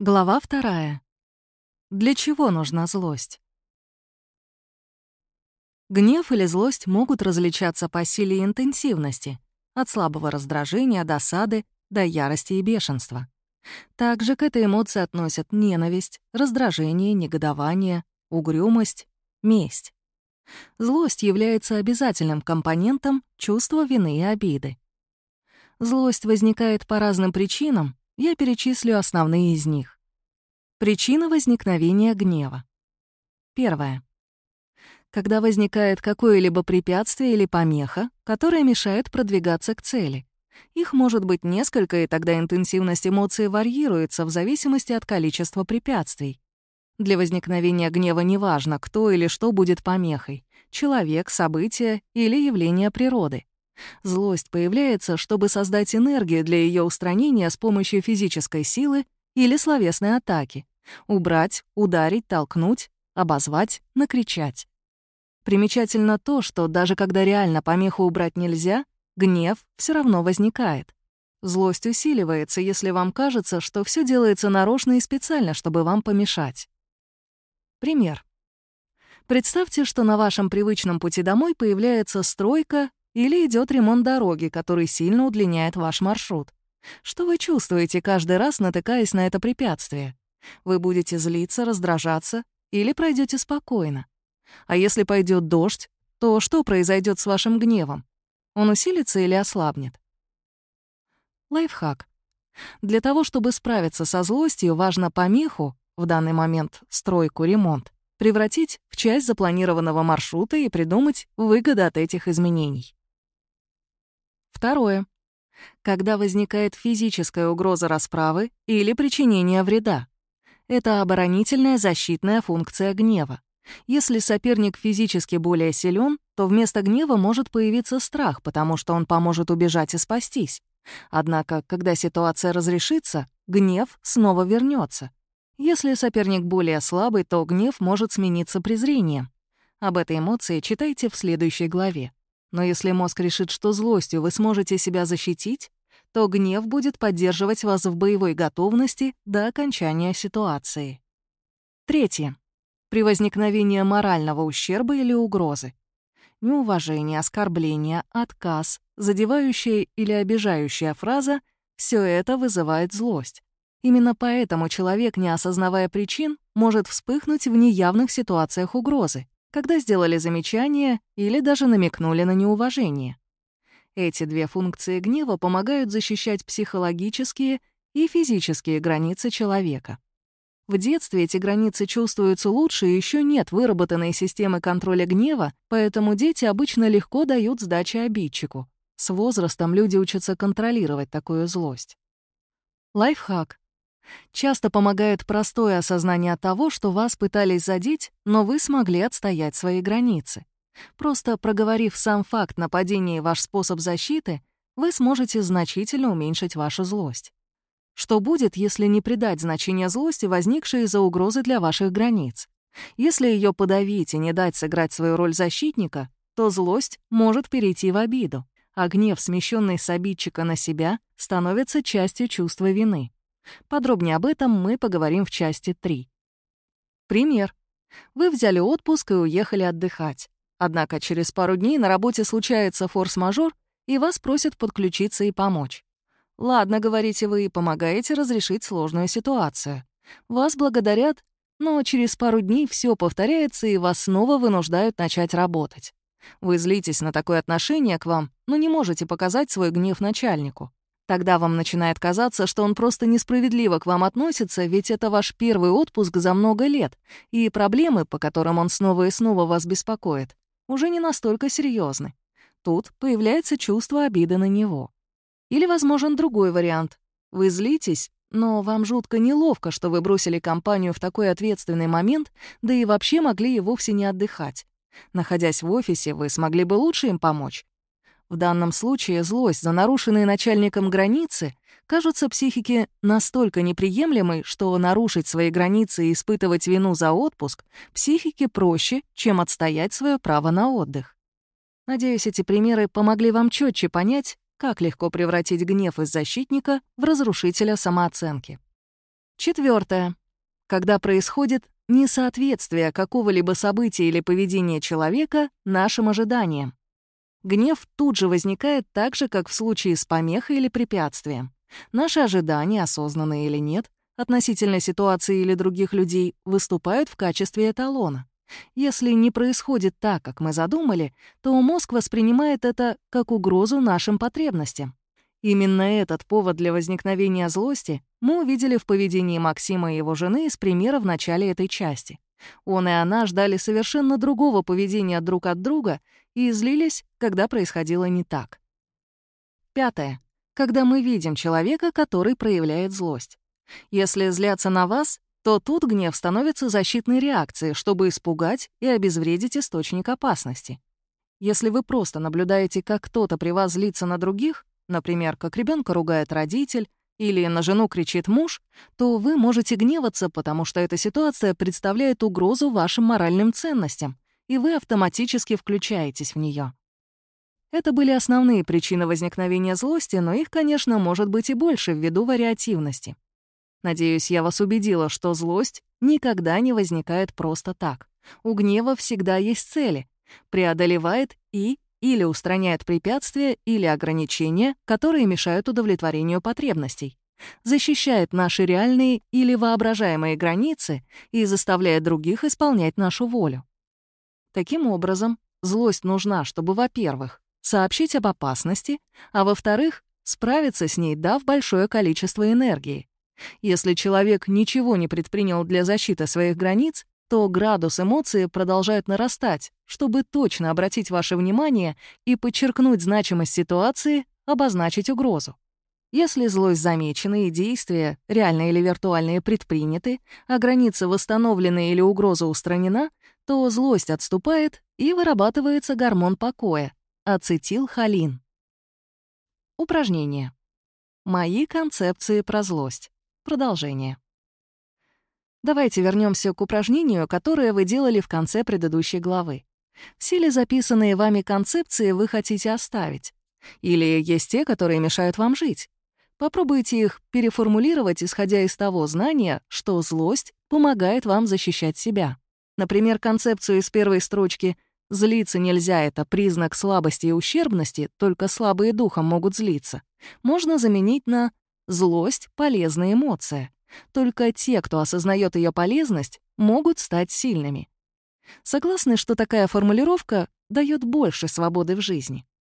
Глава вторая. Для чего нужна злость? Гнев или злость могут различаться по силе и интенсивности, от слабого раздражения, досады до ярости и бешенства. Также к этой эмоции относят ненависть, раздражение, негодование, угрюмость, месть. Злость является обязательным компонентом чувства вины и обиды. Злость возникает по разным причинам, я перечислю основные из них. Причина возникновения гнева. Первое. Когда возникает какое-либо препятствие или помеха, которая мешает продвигаться к цели. Их может быть несколько, и тогда интенсивность эмоций варьируется в зависимости от количества препятствий. Для возникновения гнева неважно, кто или что будет помехой — человек, событие или явление природы. Злость появляется, чтобы создать энергию для ее устранения с помощью физической силы или словесной атаки. Убрать, ударить, толкнуть, обозвать, накричать. Примечательно то, что даже когда реально помеху убрать нельзя, гнев все равно возникает. Злость усиливается, если вам кажется, что все делается нарочно и специально, чтобы вам помешать. Пример. Представьте, что на вашем привычном пути домой появляется стройка или идет ремонт дороги, который сильно удлиняет ваш маршрут. Что вы чувствуете каждый раз, натыкаясь на это препятствие? Вы будете злиться, раздражаться или пройдете спокойно? А если пойдет дождь, то что произойдет с вашим гневом? Он усилится или ослабнет? Лайфхак. Для того, чтобы справиться со злостью, важно помеху, в данный момент стройку, ремонт, превратить в часть запланированного маршрута и придумать выгоды от этих изменений. Второе. Когда возникает физическая угроза расправы или причинения вреда. Это оборонительная защитная функция гнева. Если соперник физически более силен, то вместо гнева может появиться страх, потому что он поможет убежать и спастись. Однако, когда ситуация разрешится, гнев снова вернется. Если соперник более слабый, то гнев может смениться презрением. Об этой эмоции читайте в следующей главе. Но если мозг решит, что злостью вы сможете себя защитить, то гнев будет поддерживать вас в боевой готовности до окончания ситуации. Третье. При возникновении морального ущерба или угрозы. Неуважение, оскорбление, отказ, задевающая или обижающая фраза — все это вызывает злость. Именно поэтому человек, не осознавая причин, может вспыхнуть в неявных ситуациях угрозы, когда сделали замечание или даже намекнули на неуважение. Эти две функции гнева помогают защищать психологические и физические границы человека. В детстве эти границы чувствуются лучше, и еще нет выработанной системы контроля гнева, поэтому дети обычно легко дают сдачи обидчику. С возрастом люди учатся контролировать такую злость. Лайфхак. Часто помогает простое осознание того, что вас пытались задеть, но вы смогли отстоять свои границы. Просто проговорив сам факт нападения и ваш способ защиты, вы сможете значительно уменьшить вашу злость. Что будет, если не придать значения злости, возникшей из-за угрозы для ваших границ? Если ее подавить и не дать сыграть свою роль защитника, то злость может перейти в обиду, а гнев, смещенный с обидчика на себя, становится частью чувства вины. Подробнее об этом мы поговорим в части 3. Пример. Вы взяли отпуск и уехали отдыхать. Однако через пару дней на работе случается форс-мажор, и вас просят подключиться и помочь. Ладно, говорите вы, помогаете разрешить сложную ситуацию. Вас благодарят, но через пару дней все повторяется, и вас снова вынуждают начать работать. Вы злитесь на такое отношение к вам, но не можете показать свой гнев начальнику. Тогда вам начинает казаться, что он просто несправедливо к вам относится, ведь это ваш первый отпуск за много лет, и проблемы, по которым он снова и снова вас беспокоит, уже не настолько серьезны. Тут появляется чувство обиды на него. Или возможен другой вариант. Вы злитесь, но вам жутко неловко, что вы бросили компанию в такой ответственный момент, да и вообще могли и вовсе не отдыхать. Находясь в офисе, вы смогли бы лучше им помочь, в данном случае злость за нарушенные начальником границы кажутся психике настолько неприемлемой, что нарушить свои границы и испытывать вину за отпуск психике проще, чем отстоять свое право на отдых. Надеюсь, эти примеры помогли вам четче понять, как легко превратить гнев из защитника в разрушителя самооценки. Четвертое. Когда происходит несоответствие какого-либо события или поведения человека нашим ожиданиям. Гнев тут же возникает так же, как в случае с помехой или препятствием. Наши ожидания, осознанные или нет, относительно ситуации или других людей, выступают в качестве эталона. Если не происходит так, как мы задумали, то мозг воспринимает это как угрозу нашим потребностям. Именно этот повод для возникновения злости мы увидели в поведении Максима и его жены из примера в начале этой части. Он и она ждали совершенно другого поведения друг от друга и злились, когда происходило не так. Пятое. Когда мы видим человека, который проявляет злость. Если злятся на вас, то тут гнев становится защитной реакцией, чтобы испугать и обезвредить источник опасности. Если вы просто наблюдаете, как кто-то при вас злится на других, например, как ребенка ругает родитель или на жену кричит муж, то вы можете гневаться, потому что эта ситуация представляет угрозу вашим моральным ценностям, и вы автоматически включаетесь в нее. Это были основные причины возникновения злости, но их, конечно, может быть и больше ввиду вариативности. Надеюсь, я вас убедила, что злость никогда не возникает просто так. У гнева всегда есть цели. Преодолевает и или устраняет препятствия или ограничения, которые мешают удовлетворению потребностей. Защищает наши реальные или воображаемые границы и заставляет других исполнять нашу волю. Таким образом, злость нужна, чтобы, во-первых, сообщить об опасности, а во-вторых, справиться с ней, дав большое количество энергии. Если человек ничего не предпринял для защиты своих границ, то градус эмоций продолжает нарастать, чтобы точно обратить ваше внимание и подчеркнуть значимость ситуации, обозначить угрозу. Если злость замечена и действия, реальные или виртуальные, предприняты, а граница восстановлена или угроза устранена, то злость отступает и вырабатывается гормон покоя — ацетилхолин. Упражнение. Мои концепции про злость. Продолжение. Давайте вернемся к упражнению, которое вы делали в конце предыдущей главы. Все ли записанные вами концепции вы хотите оставить? Или есть те, которые мешают вам жить? Попробуйте их переформулировать, исходя из того знания, что злость помогает вам защищать себя. Например, концепцию из первой строчки «злиться нельзя» — это признак слабости и ущербности, только слабые духом могут злиться, можно заменить на Злость — полезная эмоция. Только те, кто осознает ее полезность, могут стать сильными. Согласны, что такая формулировка дает больше свободы в жизни?